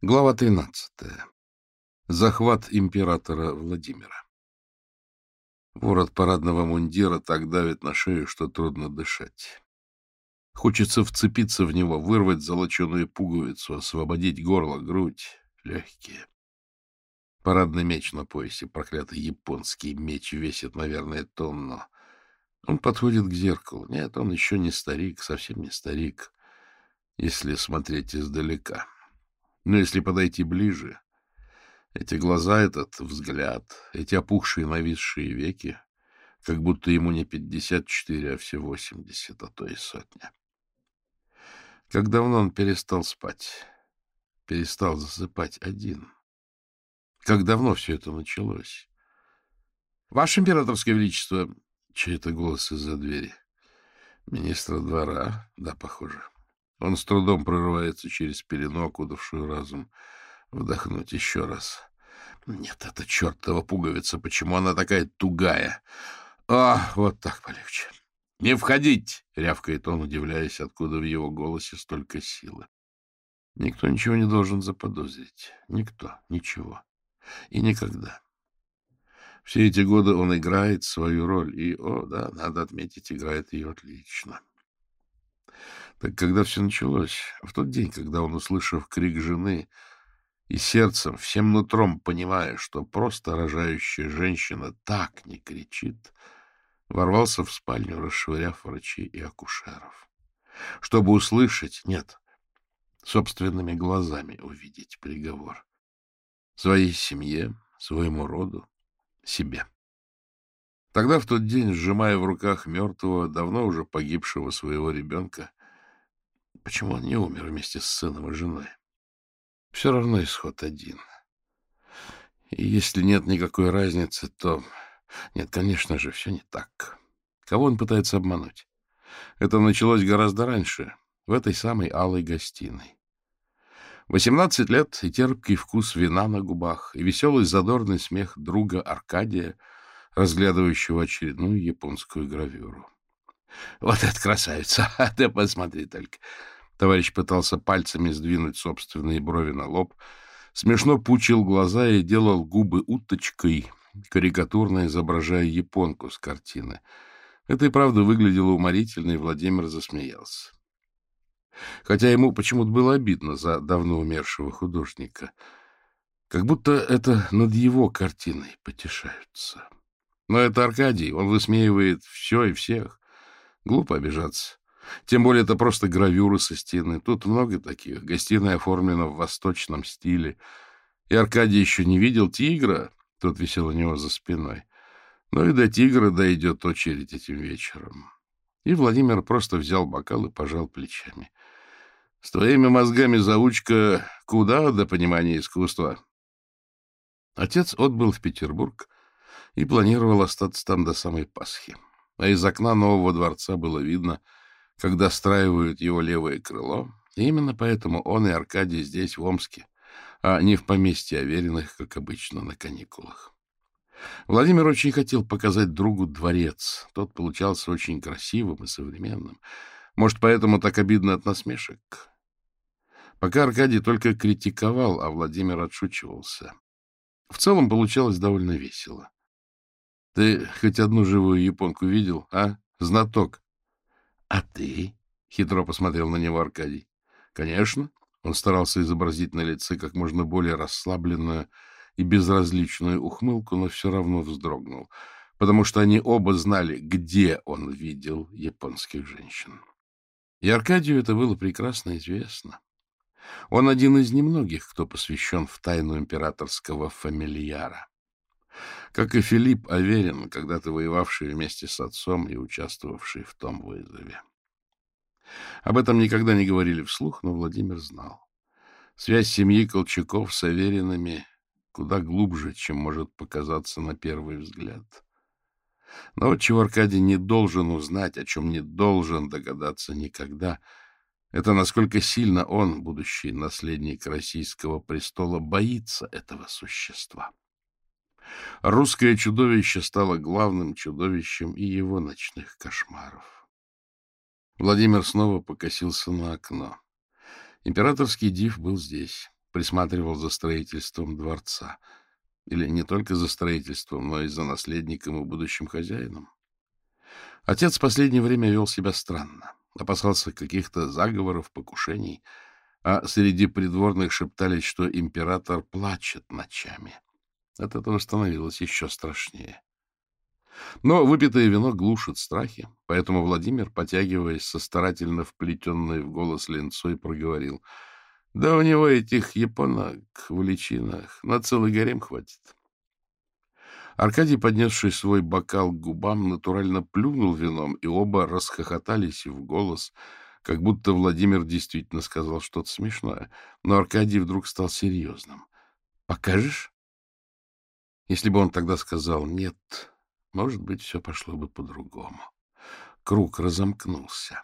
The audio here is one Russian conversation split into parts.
Глава 13. Захват императора Владимира. Ворот парадного мундира так давит на шею, что трудно дышать. Хочется вцепиться в него, вырвать золоченую пуговицу, освободить горло, грудь, легкие. Парадный меч на поясе, проклятый японский меч, весит, наверное, тонну. Он подходит к зеркалу. Нет, он еще не старик, совсем не старик, если смотреть издалека. Но если подойти ближе, эти глаза, этот взгляд, эти опухшие нависшие веки, как будто ему не пятьдесят четыре, а все восемьдесят, а то и сотня. Как давно он перестал спать, перестал засыпать один? Как давно все это началось? — Ваше императорское величество! — чей-то голос из-за двери. — Министра двора? Да, похоже. — он с трудом прорывается через пелену, окутавшую разум. Вдохнуть еще раз. Нет, это чертова пуговица. Почему она такая тугая? А, вот так полегче. «Не входить!» — рявкает он, удивляясь, откуда в его голосе столько силы. Никто ничего не должен заподозрить. Никто. Ничего. И никогда. Все эти годы он играет свою роль. И, о, да, надо отметить, играет ее отлично. Так когда все началось? В тот день, когда он, услышав крик жены, и сердцем, всем нутром понимая, что просто рожающая женщина так не кричит, ворвался в спальню, расшвыряв врачей и акушеров. Чтобы услышать, нет, собственными глазами увидеть приговор. Своей семье, своему роду, себе. Тогда, в тот день, сжимая в руках мертвого, давно уже погибшего своего ребенка, Почему он не умер вместе с сыном и женой? Все равно исход один. И если нет никакой разницы, то... Нет, конечно же, все не так. Кого он пытается обмануть? Это началось гораздо раньше, в этой самой алой гостиной. Восемнадцать лет и терпкий вкус вина на губах, и веселый задорный смех друга Аркадия, разглядывающего очередную японскую гравюру. — Вот это красавица! А ты посмотри только! Товарищ пытался пальцами сдвинуть собственные брови на лоб, смешно пучил глаза и делал губы уточкой, карикатурно изображая японку с картины. Это и правда выглядело уморительно, и Владимир засмеялся. Хотя ему почему-то было обидно за давно умершего художника. Как будто это над его картиной потешаются. Но это Аркадий, он высмеивает все и всех. Глупо обижаться. Тем более это просто гравюры со стены. Тут много таких. Гостиная оформлена в восточном стиле. И Аркадий еще не видел тигра. Тот висел у него за спиной. Но и до тигра дойдет очередь этим вечером. И Владимир просто взял бокал и пожал плечами. — С твоими мозгами заучка куда до понимания искусства? Отец отбыл в Петербург и планировал остаться там до самой Пасхи. А из окна нового дворца было видно — когда достраивают его левое крыло, и именно поэтому он и Аркадий здесь, в Омске, а не в поместье Авериных, как обычно, на каникулах. Владимир очень хотел показать другу дворец. Тот получался очень красивым и современным. Может, поэтому так обидно от насмешек? Пока Аркадий только критиковал, а Владимир отшучивался. В целом получалось довольно весело. — Ты хоть одну живую японку видел, а, знаток? — А ты? — хитро посмотрел на него Аркадий. — Конечно. Он старался изобразить на лице как можно более расслабленную и безразличную ухмылку, но все равно вздрогнул, потому что они оба знали, где он видел японских женщин. И Аркадию это было прекрасно известно. Он один из немногих, кто посвящен в тайну императорского фамильяра. Как и Филипп Аверин, когда-то воевавший вместе с отцом и участвовавший в том вызове. Об этом никогда не говорили вслух, но Владимир знал. Связь семьи Колчаков с Аверинами куда глубже, чем может показаться на первый взгляд. Но вот чего Аркадий не должен узнать, о чем не должен догадаться никогда, это насколько сильно он, будущий наследник российского престола, боится этого существа. Русское чудовище стало главным чудовищем и его ночных кошмаров. Владимир снова покосился на окно. Императорский див был здесь. присматривал за строительством дворца. Или не только за строительством, но и за наследником и будущим хозяином. Отец в последнее время вел себя странно, опасался каких-то заговоров, покушений, а среди придворных шептались, что император плачет ночами. От этого становилось еще страшнее. Но выпитое вино глушит страхи, поэтому Владимир, потягиваясь со старательно вплетенной в голос ленцой, проговорил. — Да у него этих японок в личинах на целый гарем хватит. Аркадий, поднесший свой бокал к губам, натурально плюнул вином, и оба расхохотались в голос, как будто Владимир действительно сказал что-то смешное. Но Аркадий вдруг стал серьезным. — Покажешь? Если бы он тогда сказал «нет», может быть, все пошло бы по-другому. Круг разомкнулся.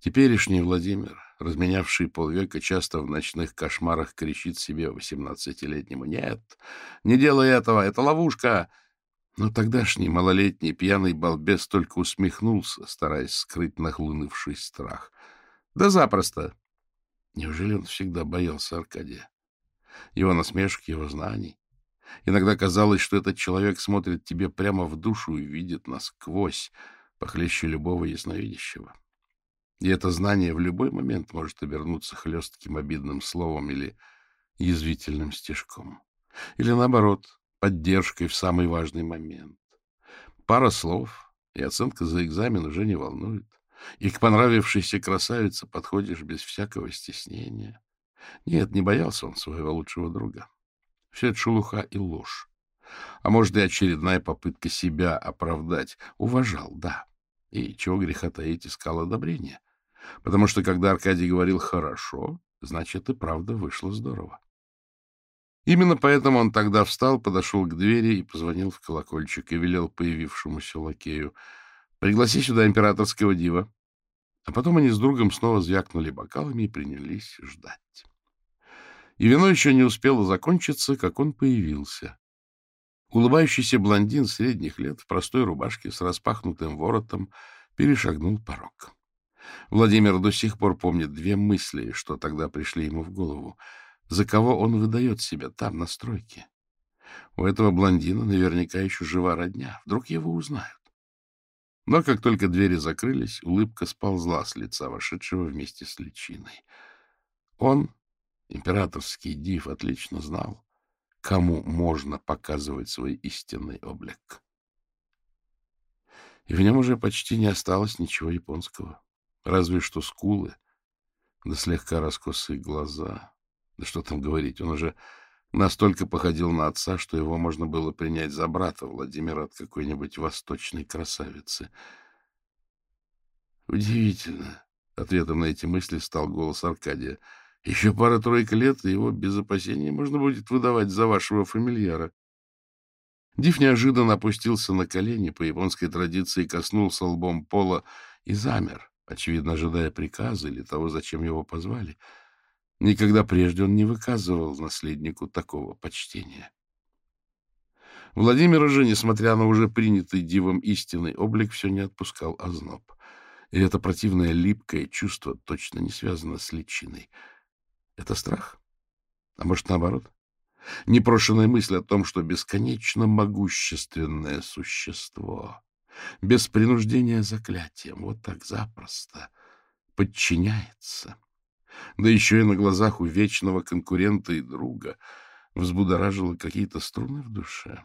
Теперешний Владимир, разменявший полвека, часто в ночных кошмарах кричит себе восемнадцатилетнему «Нет, не делай этого, это ловушка!» Но тогдашний малолетний пьяный балбес только усмехнулся, стараясь скрыть нахлынувший страх. «Да запросто!» Неужели он всегда боялся Аркадия? Его насмешки, его знаний? Иногда казалось, что этот человек смотрит тебе прямо в душу и видит насквозь, похлеще любого ясновидящего. И это знание в любой момент может обернуться хлестким обидным словом или язвительным стежком. Или, наоборот, поддержкой в самый важный момент. Пара слов, и оценка за экзамен уже не волнует. И к понравившейся красавице подходишь без всякого стеснения. Нет, не боялся он своего лучшего друга. Все это шелуха и ложь. А может, и очередная попытка себя оправдать. Уважал, да. И чего греха таить, искал одобрения. Потому что, когда Аркадий говорил «хорошо», значит, и правда вышло здорово. Именно поэтому он тогда встал, подошел к двери и позвонил в колокольчик и велел появившемуся лакею «Пригласи сюда императорского дива». А потом они с другом снова звякнули бокалами и принялись ждать и вино еще не успело закончиться, как он появился. Улыбающийся блондин средних лет в простой рубашке с распахнутым воротом перешагнул порог. Владимир до сих пор помнит две мысли, что тогда пришли ему в голову. За кого он выдает себя там, на стройке? У этого блондина наверняка еще жива родня. Вдруг его узнают. Но как только двери закрылись, улыбка сползла с лица вошедшего вместе с личиной. Он Императорский див отлично знал, кому можно показывать свой истинный облик. И в нем уже почти не осталось ничего японского. Разве что скулы, да слегка раскосые глаза. Да что там говорить, он уже настолько походил на отца, что его можно было принять за брата Владимира от какой-нибудь восточной красавицы. Удивительно. Ответом на эти мысли стал голос Аркадия — еще пара-тройка лет, и его без опасения можно будет выдавать за вашего фамильяра. Див неожиданно опустился на колени, по японской традиции коснулся лбом пола и замер, очевидно, ожидая приказа или того, зачем его позвали. Никогда прежде он не выказывал наследнику такого почтения. Владимир же, несмотря на уже принятый дивом истинный облик, все не отпускал озноб. И это противное липкое чувство точно не связано с личиной — это страх? А может, наоборот? Непрошенная мысль о том, что бесконечно могущественное существо, без принуждения заклятием, вот так запросто подчиняется, да еще и на глазах у вечного конкурента и друга, взбудоражило какие-то струны в душе.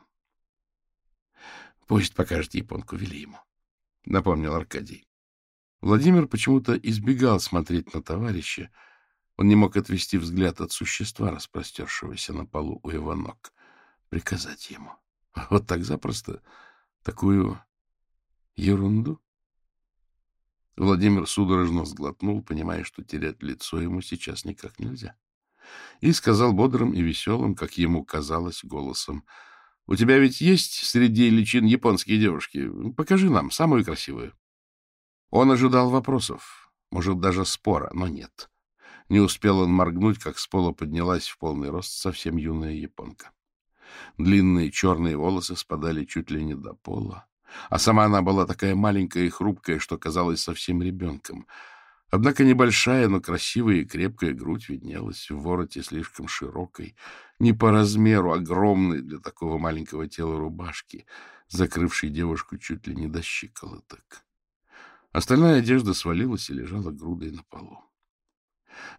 Пусть покажет японку, вели ему, — напомнил Аркадий. Владимир почему-то избегал смотреть на товарища, он не мог отвести взгляд от существа, распростершегося на полу у его ног. Приказать ему. Вот так запросто такую ерунду? Владимир судорожно сглотнул, понимая, что терять лицо ему сейчас никак нельзя. И сказал бодрым и веселым, как ему казалось, голосом. — У тебя ведь есть среди личин японские девушки? Покажи нам самую красивую. Он ожидал вопросов, может, даже спора, но нет. Не успел он моргнуть, как с пола поднялась в полный рост совсем юная японка. Длинные черные волосы спадали чуть ли не до пола, а сама она была такая маленькая и хрупкая, что казалась совсем ребенком. Однако небольшая, но красивая и крепкая грудь виднелась в вороте слишком широкой, не по размеру, огромной для такого маленького тела рубашки, закрывшей девушку чуть ли не до щиколоток. Остальная одежда свалилась и лежала грудой на полу.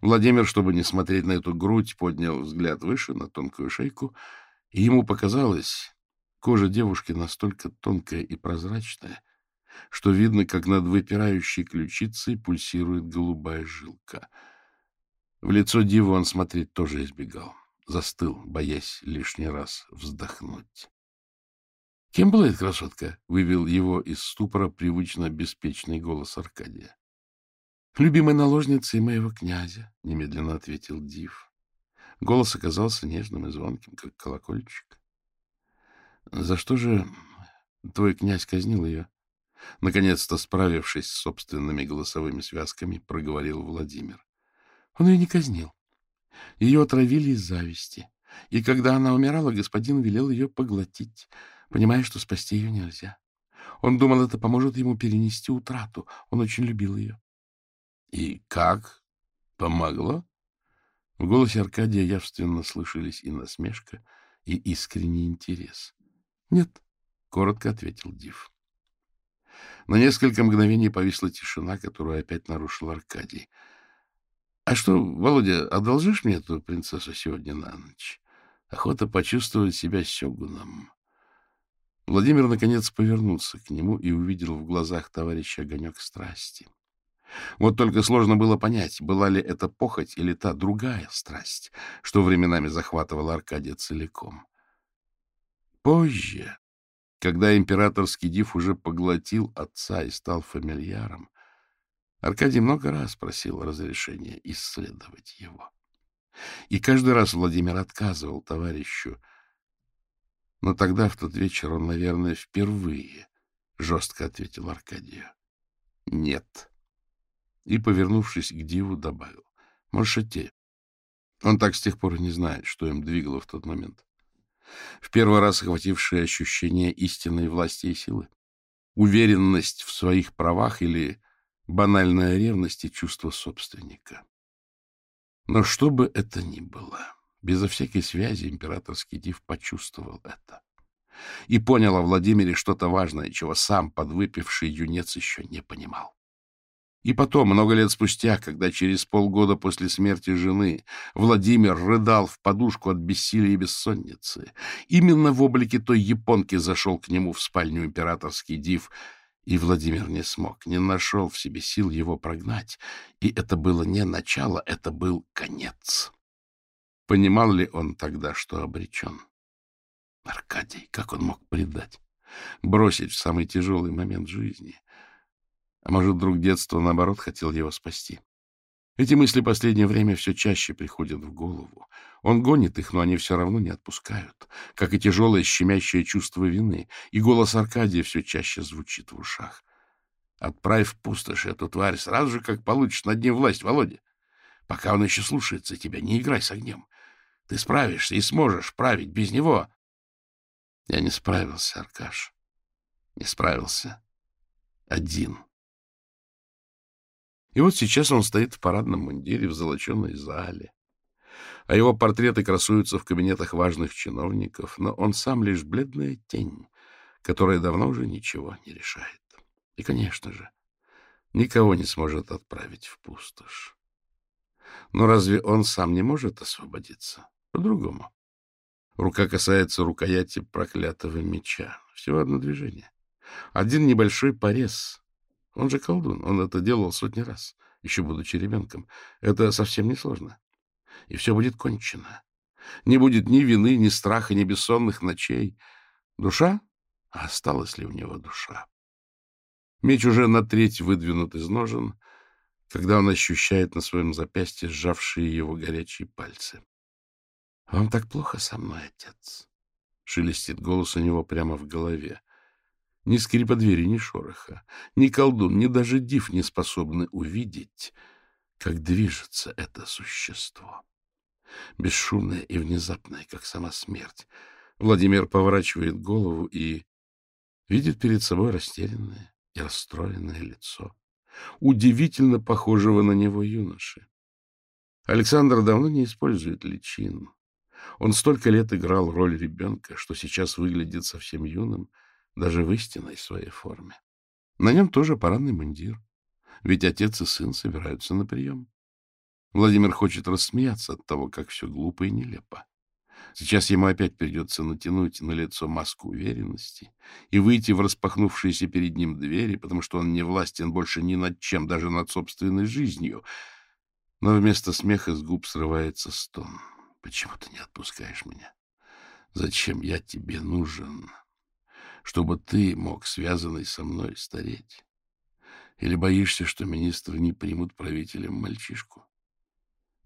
Владимир, чтобы не смотреть на эту грудь, поднял взгляд выше, на тонкую шейку, и ему показалось, кожа девушки настолько тонкая и прозрачная, что видно, как над выпирающей ключицей пульсирует голубая жилка. В лицо Диву он смотреть тоже избегал. Застыл, боясь лишний раз вздохнуть. — Кем была эта красотка? — вывел его из ступора привычно беспечный голос Аркадия. — Любимой наложницей моего князя, — немедленно ответил Див. Голос оказался нежным и звонким, как колокольчик. — За что же твой князь казнил ее? Наконец-то, справившись с собственными голосовыми связками, проговорил Владимир. Он ее не казнил. Ее отравили из зависти. И когда она умирала, господин велел ее поглотить, понимая, что спасти ее нельзя. Он думал, это поможет ему перенести утрату. Он очень любил ее. — И как? Помогло? В голосе Аркадия явственно слышались и насмешка, и искренний интерес. — Нет, — коротко ответил Див. На несколько мгновений повисла тишина, которую опять нарушил Аркадий. — А что, Володя, одолжишь мне эту принцессу сегодня на ночь? Охота почувствовать себя сёгуном. Владимир, наконец, повернулся к нему и увидел в глазах товарища огонек страсти. Вот только сложно было понять, была ли это похоть или та другая страсть, что временами захватывала Аркадия целиком. Позже, когда императорский див уже поглотил отца и стал фамильяром, Аркадий много раз просил разрешения исследовать его. И каждый раз Владимир отказывал товарищу. Но тогда, в тот вечер, он, наверное, впервые жестко ответил Аркадию. «Нет». И, повернувшись к Диву, добавил. «Маршате». Он так с тех пор и не знает, что им двигало в тот момент в первый раз охватившее ощущение истинной власти и силы, уверенность в своих правах или банальная ревность и чувство собственника. Но что бы это ни было, безо всякой связи императорский див почувствовал это и понял о Владимире что-то важное, чего сам подвыпивший юнец еще не понимал. И потом, много лет спустя, когда через полгода после смерти жены Владимир рыдал в подушку от бессилия и бессонницы, именно в облике той японки зашел к нему в спальню императорский див, и Владимир не смог, не нашел в себе сил его прогнать, и это было не начало, это был конец. Понимал ли он тогда, что обречен? Аркадий, как он мог предать? Бросить в самый тяжелый момент жизни — а может, друг детства, наоборот, хотел его спасти. Эти мысли последнее время все чаще приходят в голову. Он гонит их, но они все равно не отпускают, как и тяжелое щемящее чувство вины, и голос Аркадия все чаще звучит в ушах. Отправь в пустошь эту тварь сразу же, как получишь над ним власть, Володя. Пока он еще слушается тебя, не играй с огнем. Ты справишься и сможешь править без него. Я не справился, Аркаш. Не справился. Один. И вот сейчас он стоит в парадном мундире в золоченой зале, а его портреты красуются в кабинетах важных чиновников, но он сам лишь бледная тень, которая давно уже ничего не решает. И, конечно же, никого не сможет отправить в пустошь. Но разве он сам не может освободиться? По-другому. Рука касается рукояти проклятого меча. Всего одно движение. Один небольшой порез, он же колдун, он это делал сотни раз, еще будучи ребенком. Это совсем не сложно. И все будет кончено. Не будет ни вины, ни страха, ни бессонных ночей. Душа? А осталась ли у него душа? Меч уже на треть выдвинут из ножен, когда он ощущает на своем запястье сжавшие его горячие пальцы. — Вам так плохо со мной, отец? — шелестит голос у него прямо в голове. Ни скрипа двери, ни шороха, ни колдун, ни даже див не способны увидеть, как движется это существо. Бесшумное и внезапное, как сама смерть. Владимир поворачивает голову и видит перед собой растерянное и расстроенное лицо. удивительно похожего на него юноши. Александр давно не использует личин. Он столько лет играл роль ребенка, что сейчас выглядит совсем юным, даже в истинной своей форме. На нем тоже парадный мундир, ведь отец и сын собираются на прием. Владимир хочет рассмеяться от того, как все глупо и нелепо. Сейчас ему опять придется натянуть на лицо маску уверенности и выйти в распахнувшиеся перед ним двери, потому что он не властен больше ни над чем, даже над собственной жизнью. Но вместо смеха с губ срывается стон. «Почему ты не отпускаешь меня? Зачем я тебе нужен? Чтобы ты мог, связанный со мной, стареть? Или боишься, что министры не примут правителем мальчишку?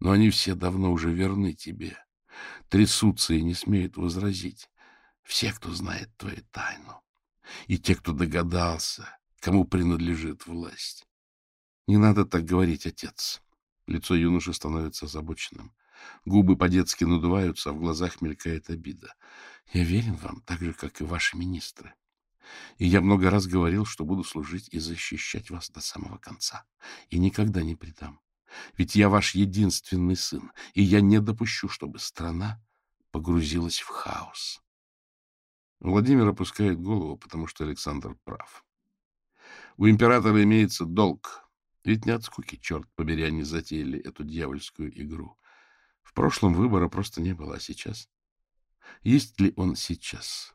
Но они все давно уже верны тебе» трясутся и не смеют возразить. Все, кто знает твою тайну, и те, кто догадался, кому принадлежит власть. Не надо так говорить, отец. Лицо юноши становится озабоченным. Губы по-детски надуваются, а в глазах мелькает обида. Я верен вам, так же, как и ваши министры. И я много раз говорил, что буду служить и защищать вас до самого конца. И никогда не предам. Ведь я ваш единственный сын, и я не допущу, чтобы страна погрузилась в хаос. Владимир опускает голову, потому что Александр прав. У императора имеется долг. Ведь не от скуки, черт побери, они затеяли эту дьявольскую игру. В прошлом выбора просто не было, а сейчас? Есть ли он сейчас?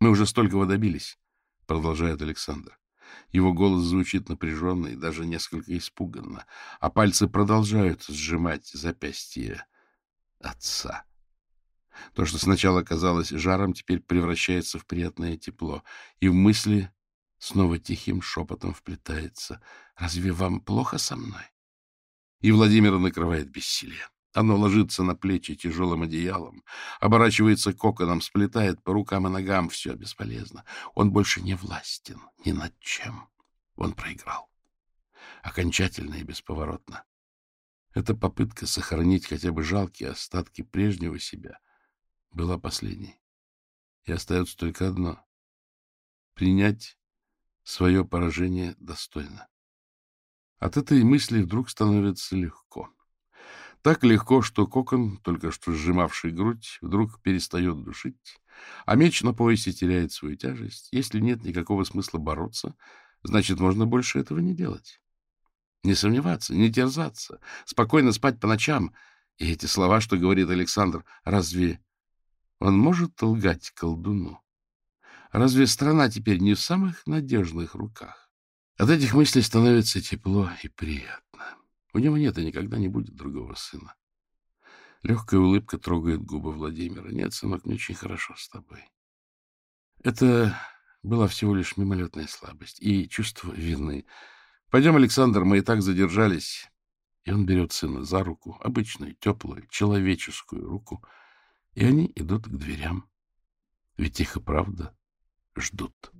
Мы уже столького добились, продолжает Александр. Его голос звучит напряженно и даже несколько испуганно, а пальцы продолжают сжимать запястье отца. То, что сначала казалось жаром, теперь превращается в приятное тепло, и в мысли снова тихим шепотом вплетается «Разве вам плохо со мной?» И Владимира накрывает бессилие. Оно ложится на плечи тяжелым одеялом, оборачивается коконом, сплетает по рукам и ногам. Все бесполезно. Он больше не властен ни над чем. Он проиграл. Окончательно и бесповоротно. Эта попытка сохранить хотя бы жалкие остатки прежнего себя была последней. И остается только одно — принять свое поражение достойно. От этой мысли вдруг становится легко. Так легко, что кокон, только что сжимавший грудь, вдруг перестает душить, а меч на поясе теряет свою тяжесть. Если нет никакого смысла бороться, значит, можно больше этого не делать. Не сомневаться, не терзаться, спокойно спать по ночам. И эти слова, что говорит Александр, разве он может лгать колдуну? Разве страна теперь не в самых надежных руках? От этих мыслей становится тепло и приятно. У него нет и никогда не будет другого сына. Легкая улыбка трогает губы Владимира. Нет, сынок, мне очень хорошо с тобой. Это была всего лишь мимолетная слабость и чувство вины. Пойдем, Александр, мы и так задержались. И он берет сына за руку, обычную, теплую, человеческую руку, и они идут к дверям. Ведь их и правда ждут.